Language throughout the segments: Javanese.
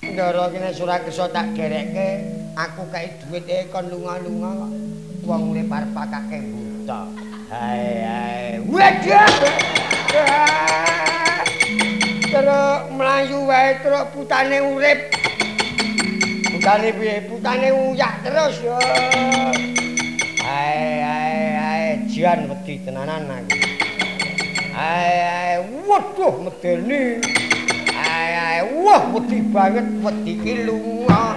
Ndara kene Surakesa tak gerekke, aku kei dhuwit e kon lunga-lunga kok. Wong urip arep pakake buta. Hai hai. Waduh. Terus mlayu wae terus putane urip. Putane piye? Putane uyak terus yo. Hai hai hai jan wedi tenanan aku. Hai hai waduh medeni. Hai wah wedi banget wedi ki lunga.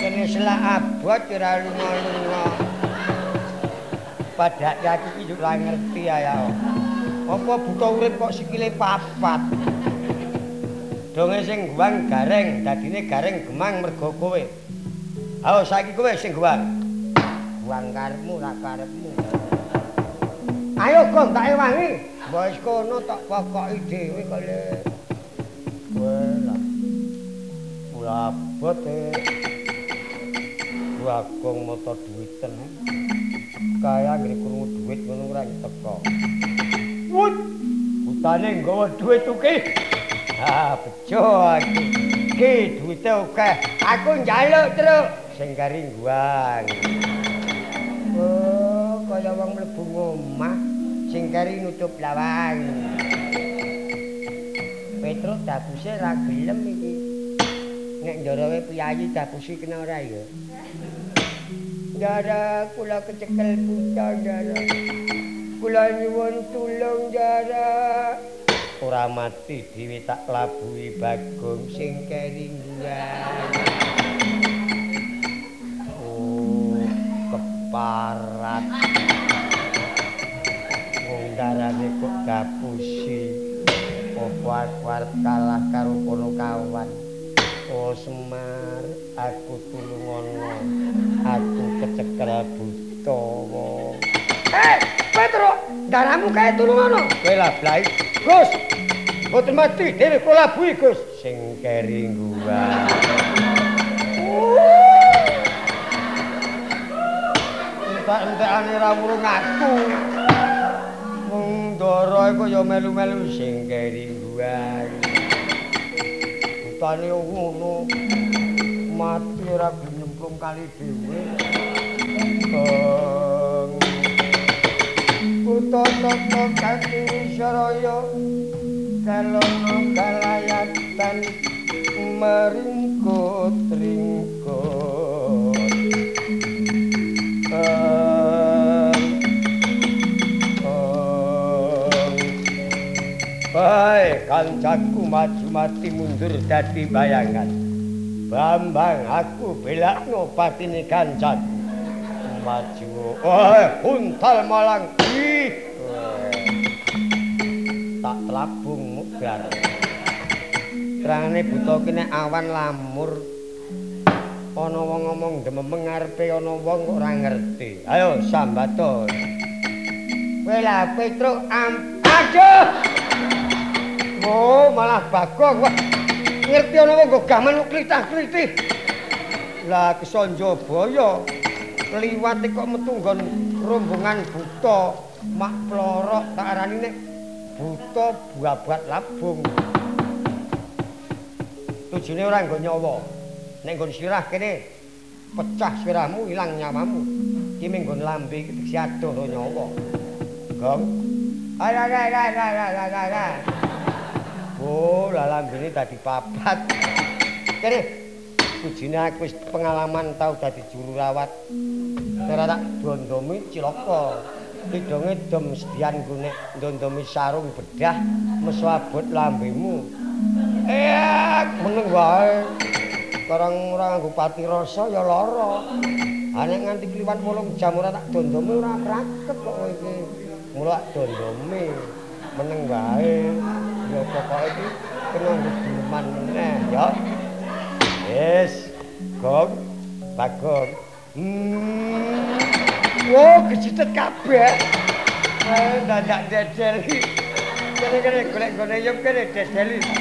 Kene selak abot ora lunga-lunga. Padak aku iki yo ngerti ya. Apa buta urip kok sikile papat? Donge sing guwang gareng, dadine gareng gemang mergo kowe. Ayo saiki kowe sing guwang. Guwang karepmu ra karepmu. Ayo kok tak ewangi. Wis kono tak pokoki dhewe kok. Wala. Mula abot e. Wagong mata duwiten. Kaya nggih krungu duwit ngono ora teko. Wut. Utane nggawa duwit uki. Ha, bejo aku. Ki duwite akeh. Aku njaluk terus sing kari guwang. Oh, kaya wong mlebu omah sing kari nutup lawang. Petro dabuse ra gelem iki. Nek njarawe piyayi dabusi kena ora ya? Jara kula kecekel buta jara. Kula nyuwun tulung jara. Ora mati dhewe tak labuhi bagong sing keringgan. Oh, keparat. Wong darane kok dapusi. Arep kalah karo kono kawan. Oh Semar, aku tulungono. Aku kecekel buta. Eh, Petro, darahmu kaya tulungono. Kowe lah blai. Gus. Mboten mati dhewe kula bui Gus. Sing keri gua. Entek-entekane ra wurung aku. Ndara iku ya melu-melu sing keri gua. Utane ngono. Mati ora nyemplung kali dhewe. Bang. Kutoto kaki saraya kalono kalayatan meringkut kancaku maju mati mundur dadi bayangan. Bambang aku belakno patine kancaku. Maju. Oh, untal malang. Ih. Tak telabung mugar. Terangane buta kene awan lamur. Ana wong ngomong dememeng ngarepe ana wong kok ora ngerti. Ayo sambaton. Kowe lah Petro am aduh. Oh, malah bagong. Wah. Ngerti ana wong kok gaman klitah-klitih. Lah kesonjo boyo. Liwat kok metu nggon rombongan buta. Mak plorok tak arani nek buta buabat labung. Tujune ora nggo nyawa. Nek nggon sirah kene pecah sirahmu ilang nyawamu. Ki mung nggon lambe iki diksi adoh nyawa. Gong. Ayo ayo ayo ayo ayo ayo ayo. Oh, lah lambene dadi papat. Kene Bujine aku wis pengalaman tau dadi juru rawat. Tak dondomi cilaka. Tidonge dom sedian ku nek ndondomi sarung bedah mesu abot lambemu. Eh, meneng wae. Karang ora nganggo pati rasa ya lara. Ha nek nganti kliwat 8 jam ora tak dondomi ora praket kok kowe iki. Mula dondomi. Meneng wae. Ya pokoke iki kena ngguman meneh ya. Wis, Gong, Bagong. Hmm. Wo, kecitet kabeh. Eh, dadak dedel iki. Kene-kene golek gone yop kene dedel iki.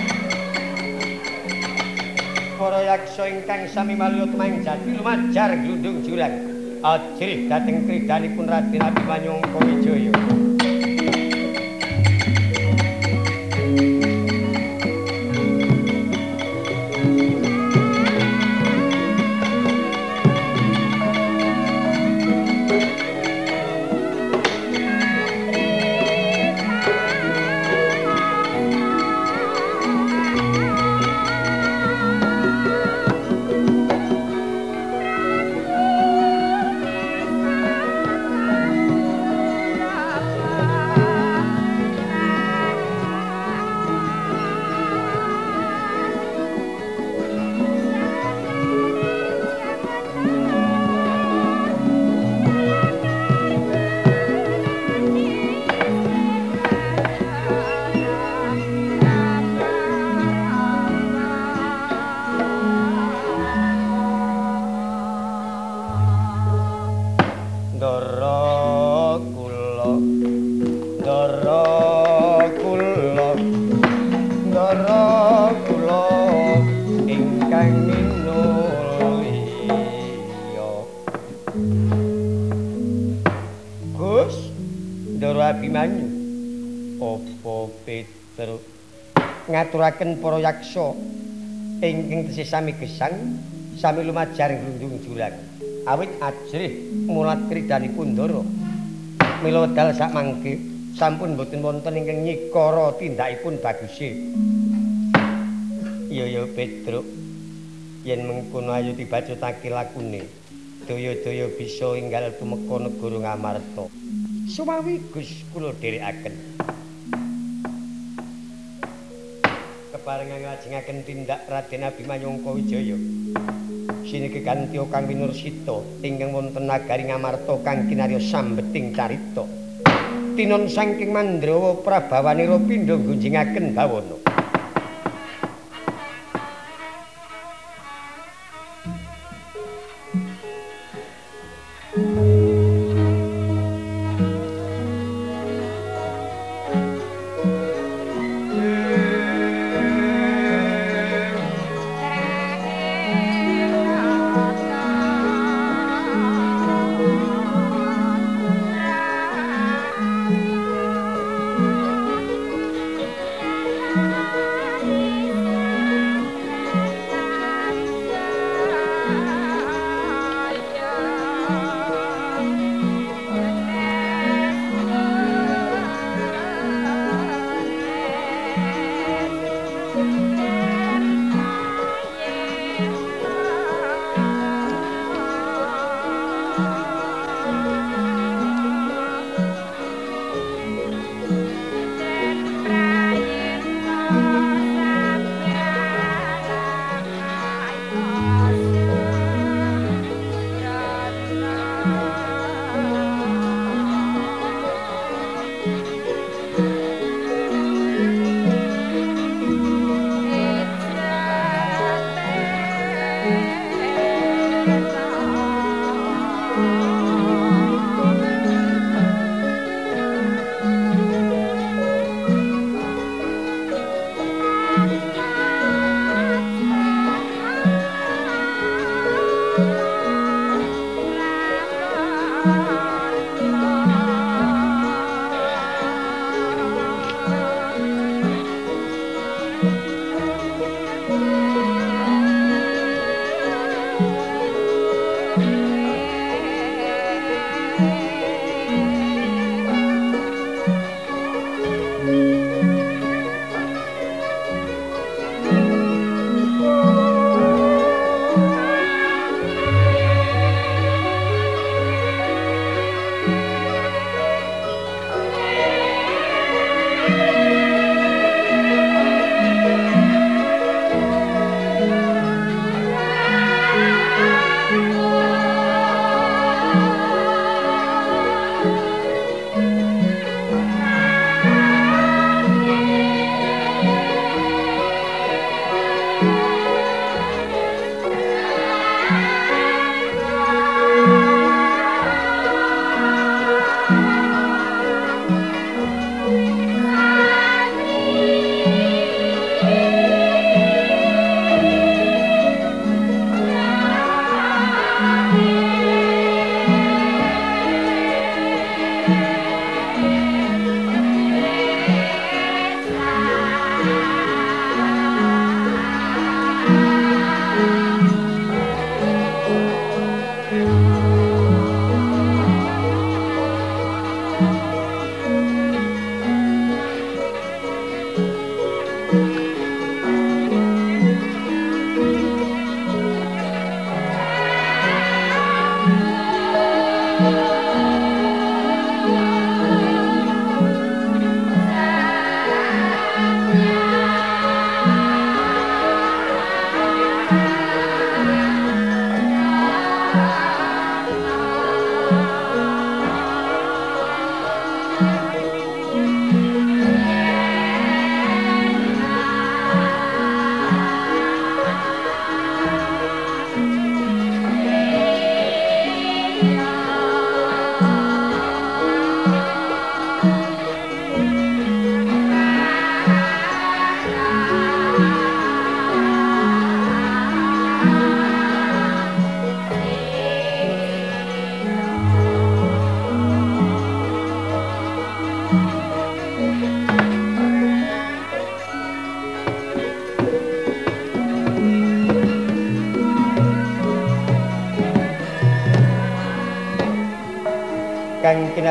Para yaksa ingkang sami malih tumang jati lumajar glundung jurang. Ajrih dhateng kridanipun Raden Abimanyu Wijaya. Apa Petruk ngaturaken para yaksa ingkang tesih sami gesang sami lumajar grundung jurang awit ajrih mulat kridanipun Ndoro mila wedal sak mangke sampun boten wonten ingkang nyikara tindakipun baguse. Iya ya Petruk yen mengkono ayo dibacutake lakune. Daya-daya bisa inggal tumeka negara Ngamarta. Sumawi Gus kula dherekaken keparengan ngajengaken tindak Raden Abimanyu Wijaya. Siniki kanthi Kang Winursita ingkang wonten nagari Ngamarta kang kinarya sambeting carita. Tinon saking Mandrawa Prabawanira pindha gunjingaken bawana.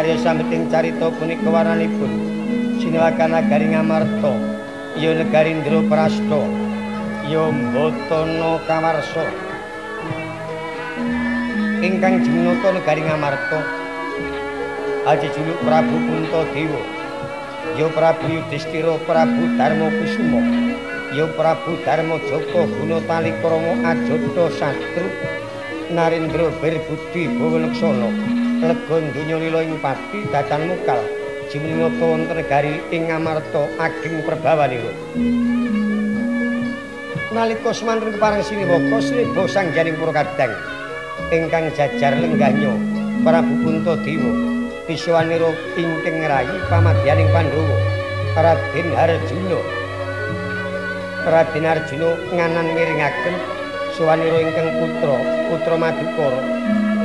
Kinarya sambeting carita punika warnanipun? Sinelakan nagari ngamarta ya negari Indra Prasta ya Mbatana Kawarsa ingkang jinata negari ngamarta aja juluk Prabu Puntadewa ya Prabu Yudhistira Prabu Darma Kusuma ya Prabu Darma Joko Gunatali Krama Ajata Satru Narendra Birbudi Bawaleksana legon donya lila ing pati datan mukal. Jumlinata wonten negari ing Amarta ageng perbawanira nalika semanten kepareng siniwaka sriba sangjaning para kadang ingkang jajar lenggahnya Prabu Puntadewa Biswanira ingkang rayi pamadyaning Pandhawa Raden Harjuna Raden Arjuna nganan miringaken suwanira ingkang putra putra Madukara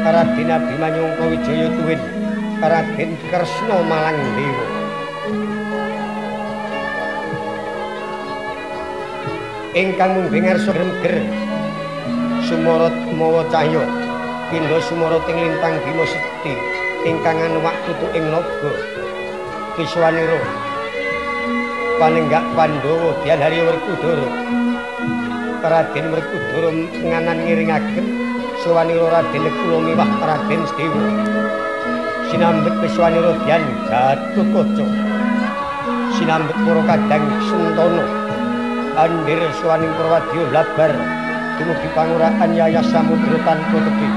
Raden Abimanyu Wijaya Tuwin Raden Kresna Malang Dewa. Ingkang mungging arsa gremger Sumarat mawa cahya pindha Sumarat ing lintang Bima Sekti ingkang anuwak tutuk ing naga Wiswanira panenggak Pandhawa Dian Harya Werkudara. Raden Werkudara nganan ngiringaken Wiswanira Raden kula miwah Raden Sedewa. Sinambet Wiswanira Dyan Gatotkaca. Sinambet para kadang Sentana. Andir Swaning Prawadya Labar dumugi pangurahan Yayas Samudra tanpa tebih.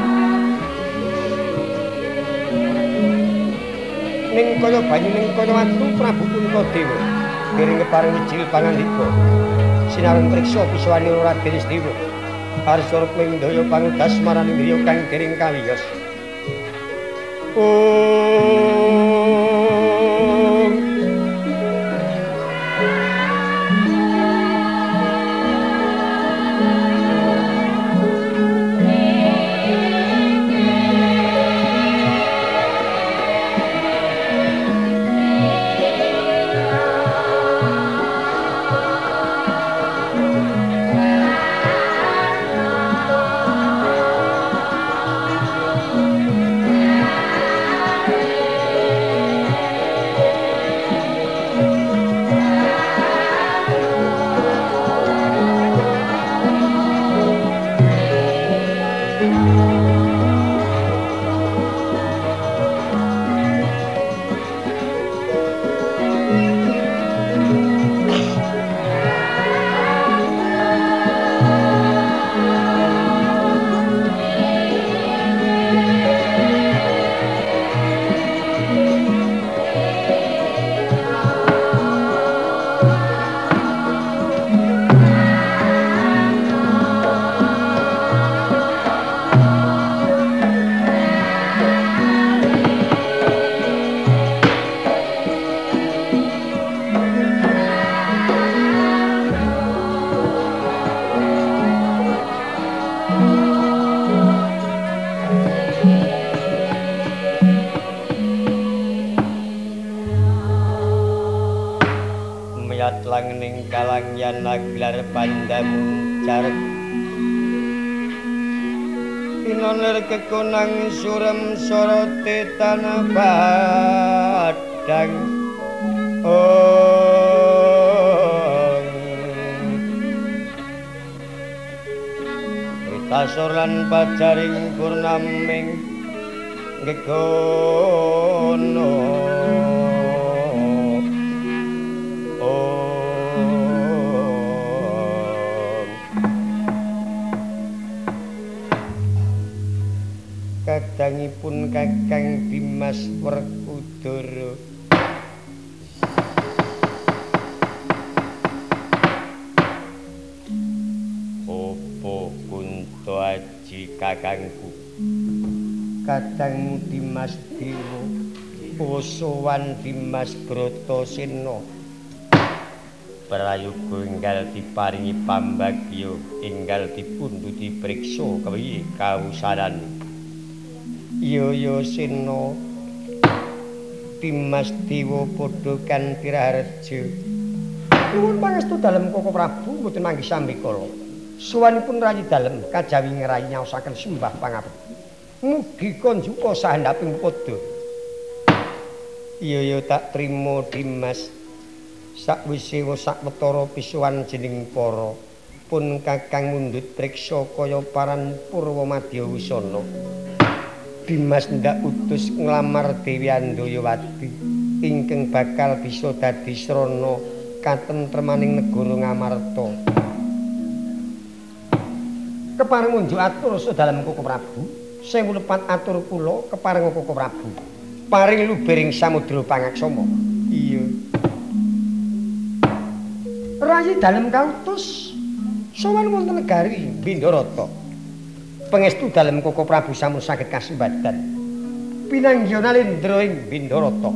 Ning kaya banyu ning kaya watu Prabu Puntadewa. Piring keparing wijil pangandika. Sinareng priksa Wiswanira Raden Sedewa. Arsa ruping daya pangudas marani griya kang dering kawiyos. Carek Inonir kekonang surem sorote tanah badang. Oh. Tasor lan pajaring purnaming gekono kadangipun Kakang Dimas Werkudara. Opo Kunto Aji Kakangku? Kadang Dimas Dewa Osowan Dimas Brotosena Prayoga enggal diparingi pambagya enggal dipunduti priksa kewiye kawusaran Yoyo Sino Dimas Dewa padha kanthi raharja. Nuwun pangestu dalem Koko Prabu mboten manggi sambikala. Suwanipun rayi dalem kajawi ngrayi nyaosaken sembah pangabekti. Mugi konjuka sahendaping padha ya tak trimo Dimas. Sakwise sak wetara pisuwan jening para pun Kakang mundut priksa kaya paran Purwa Madya Wisana. Dimas ndak utus nglamar Dewi Andayawati ingkang bakal bisa dadi srana katentremaning negara Ngamarta. Kepareng unjuk atur sedalem Koko Prabu, sewu lepat atur kula kepareng Koko Prabu. Paring lubering samudra pangaksama. Iya. Rayi dalem kautus sowan wonten negari Bindarata. Pangestu dalem Koko Prabu sampun saged kasembadan. Pinanggiana Lendra ing Bindarata.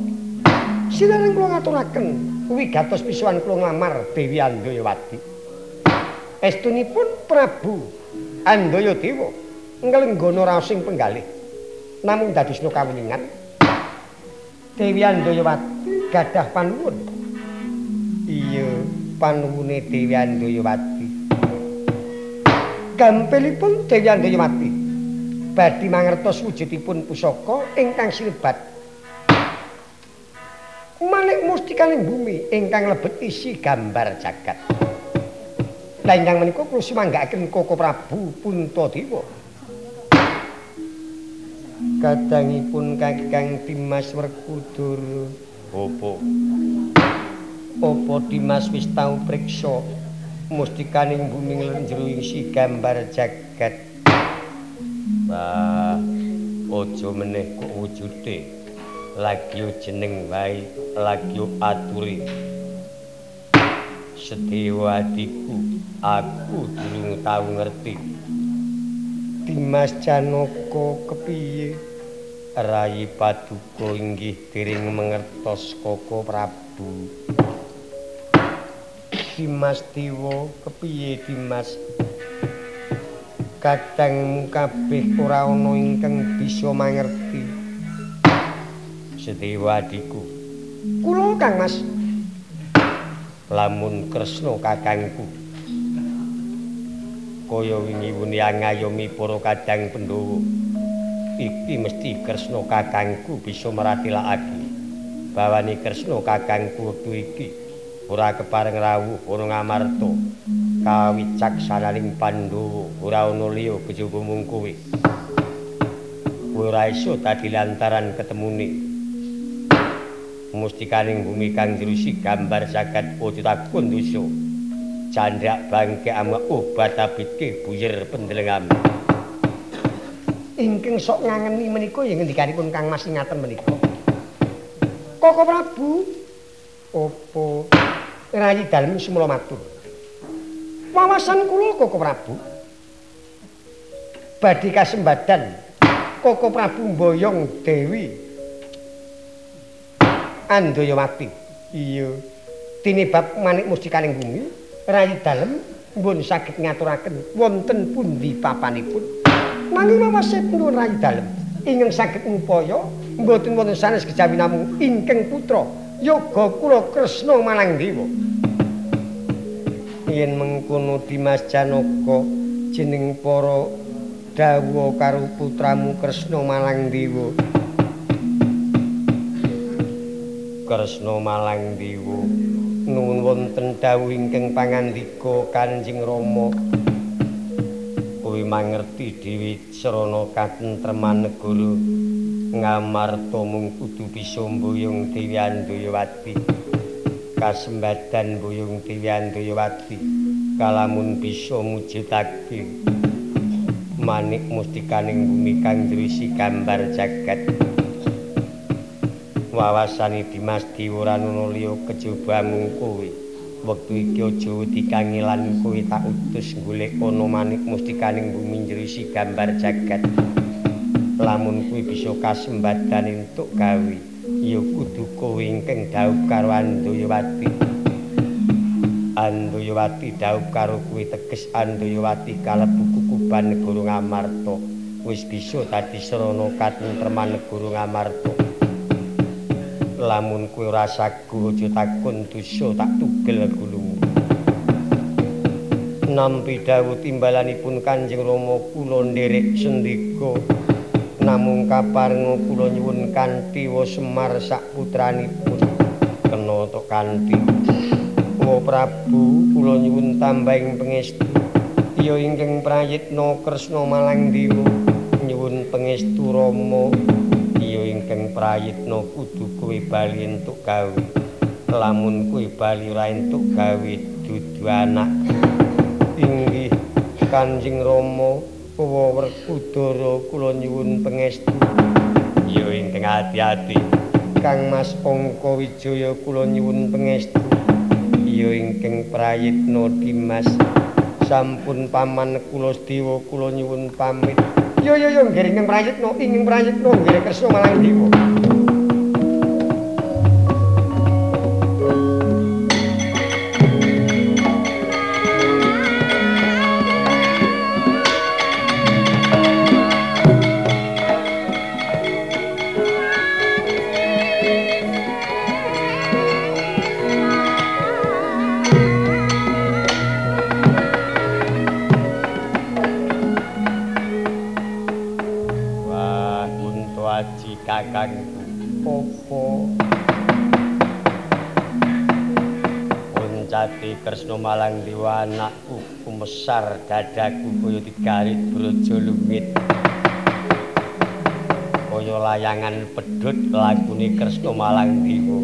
Sinaring kula ngaturaken wigatos pisuwan kula nglamar Dewi Andayawati. Estunipun Prabu Andayadewa nglenggana raosing penggalih. Namung dadi kawuningan Dewi Andayawati gadah panuwun. Iya, panuwune Dewi Andayawati. Gampilipun Dewi Andayawati badhe mangertos wujudipun pusaka ingkang sinebat Manik mustikaning bumi ingkang lebet isi gambar jagat. Lah ingkang menika kula sumanggaaken Koko Prabu Puntadewa. Kadangipun Kakang Dimas Werkudara. Apa? Apa Dimas wis tau priksa mustikaning bumi lenjero isi gambar jagat? Bah, aja meneh kok wujude. Lagi jeneng wae, lagi aturi. Sedewa adiku, aku durung tau ngerti. Dimas Janaka kepiye? Rai Paduka inggih dering mengertos Koko Prabu. Dimas Dewa kepiye Dimas? Kadang kabeh ora ana ingkang bisa mangerti. Sedewa adiku, Kula Kang Mas, lamun Kresna kakangku. Kaya wingi wuni ngayomi para kadang Pandhawa. Iki mesti Kresna kakangku bisa meratilakake. Bawani Kresna kakangku wektu iki ora kepareng rawuh ana Ngamarta. Kawicaksananing Pandhawa ora ana liya kejaba mung kowe. Kowe ora iso dadi lantaran ketemune. Mustikaning bumi kang jerusi gambar jagat wujudaken dosa. Candrak bangke ama obat abitke buyer pendelengam. ingkang sok ngangeni menika ya ngendikanipun Kang Mas ngaten menika. Koko Prabu, apa rayi dalem semula matur. Wawasan kula Koko Prabu badhe kasembadan Koko Prabu mboyong Dewi Andayawati. Iya. Tinebab manik mustikaning bumi, rayi dalem mbun saged ngaturaken wonten pundi papanipun. Nanging mawasipun nuwun rayi dalem ingkang saged ngupaya mboten wonten sanes kejawi namung ingkang putra yoga kula Kresna Malangdewa. Yen mengkono Dimas Janaka jeneng para dawuh karo putramu Kresna Malangdewa. Kresna Malangdewa nuwun wonten dawuh ingkang pangandika Kanjeng Rama kowe mangerti dewi srana katentreman negara ngamarta mung kudu bisa mboyong Dewi Andayawati kasembadan mboyong Dewi Andayawati kalamun bisa mujudake. Manik mustikaning bumi kang drisi gambar jagat. Wawasane Dimas Dewa ana liya kejaba mung kowe. Wektu iki aja wedi kangelan kowe tak utus golek ana manik mustikaning bumi njrisi gambar jagat lamun kowe bisa kasembadan entuk gawe ya kudu kowe ingkang dhaup karo Andayawati Andayawati dhaup karo kowe teges Andayawati kalebu kukuban negara Ngamarta. Wis bisa dadi srana katentreman negara Ngamarta. Lamun kowe ora sagu aja takon dosa tak tugel gulumu nampi dawuh timbalanipun Kanjeng Rama kula nderek sendika namung kaparenga kula nyuwun kanthi wa Semar sak putranipun. Kena tok kanthi. Wa Prabu kula nyuwun tambahing pangestu. Ya ingkang prayitna Kresna Malang Dewa nyuwun pangestu Rama. Ya ingkang prayitna kudu kowe bali entuk gawe. Lamun kowe bali ora entuk gawe dudu anak. Inggih Kanjeng Rama Kuwa Werkudara kula nyuwun pangestu. Ya ingkang ati-ati. Kang Mas Angka Wijaya kula nyuwun pangestu. Ya ingkang Prayitna Dimas sampun paman kula Dewa kula nyuwun pamit. Yo yo yo nggih ingkang Prayitna, ingkang Prayitna nggih Kresna Malang Dewa. Malang Dewa anakku kumesar dadaku kaya digarit brojo lumit. Kaya layangan pedhut lagune Kresna Malang Dewa.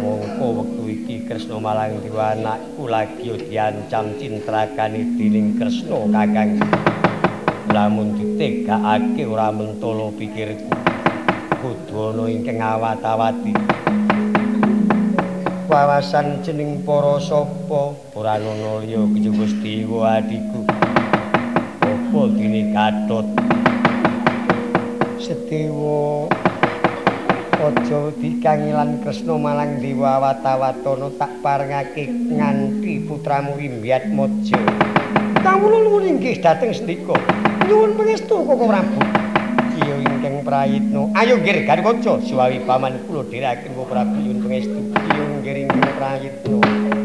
Mongko wektu iki Kresna Malang Dewa anakku lagi diancam cintrakane dening Kresna Kakang. Lamun ditegakake ora mentolo pikirku. Kudu ana ingkang awat-awati wawasan jeneng para sapa? Ora ana liya Dewa adiku apa dene Gatot Sedewa aja dikangilan Kresna Malang Dewa Watawatana tak parengake nganti putramu Wimbyat Maja kawula nuwun inggih dhateng Sendika nyuwun pangestu Koko Prabu Iya ingkang prayitna. Ayo nggih Garwaja suwawi paman kula dherekaken Prabu nyuwun pangestu. Giring prayitna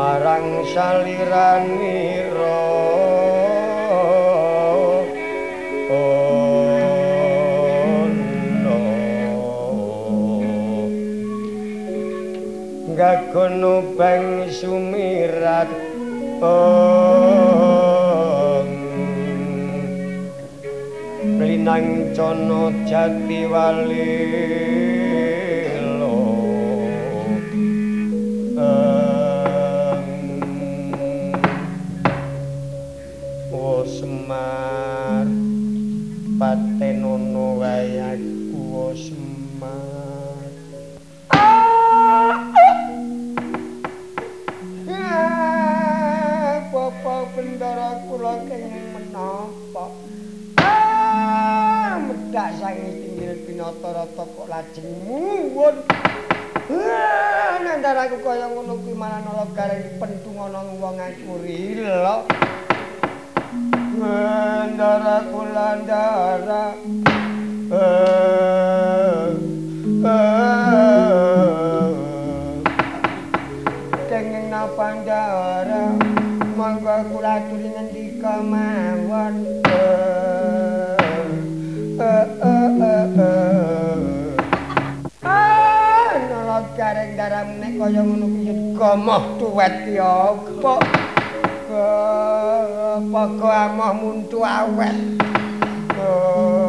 marang saliranira gagono bang sumirat ong linang cono jati wali Medak sange tinggil binata rata kok lajeng. Muwun Ah nandaraku kaya ngono kuwi malah nala gareng dipentung ana wong aku rila Mandara kula ndara Eh eh. Kenging napandara mangga kula aturi ngendika mawon. Ah, gareng daram nek kaya ngono kuwi gomoh tuwet ya apa? Apa go amah muntu awet. Oh.